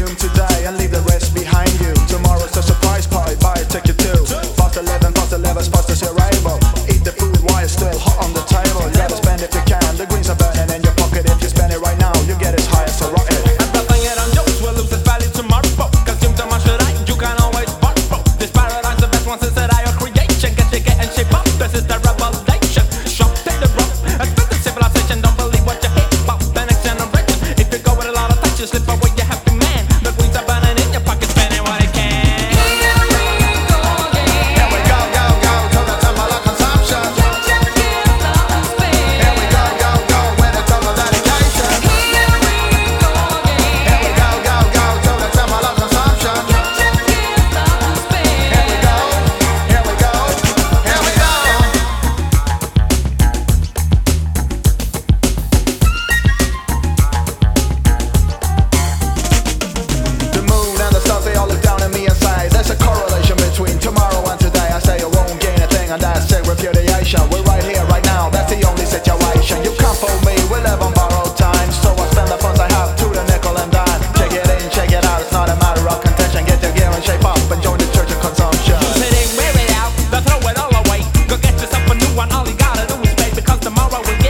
consume today and leave the rest behind you. Tomorrow's a surprise party, buy a ticket too. Faster living, faster levers, faster cerebral. Eat the food while it's still hot. That's dissect repudiation. We're right here, right now, that's the only situation. You can't fool me, we live on borrowed time. So I spend the funds I have to the nickel and dime. Check it in, check it out, it's not a matter of contention. Get your gear and shape up and join the church of consumption. Use it in, wear it out, then throw it all away. Go get yourself a new one, all you gotta do is pay because tomorrow we get.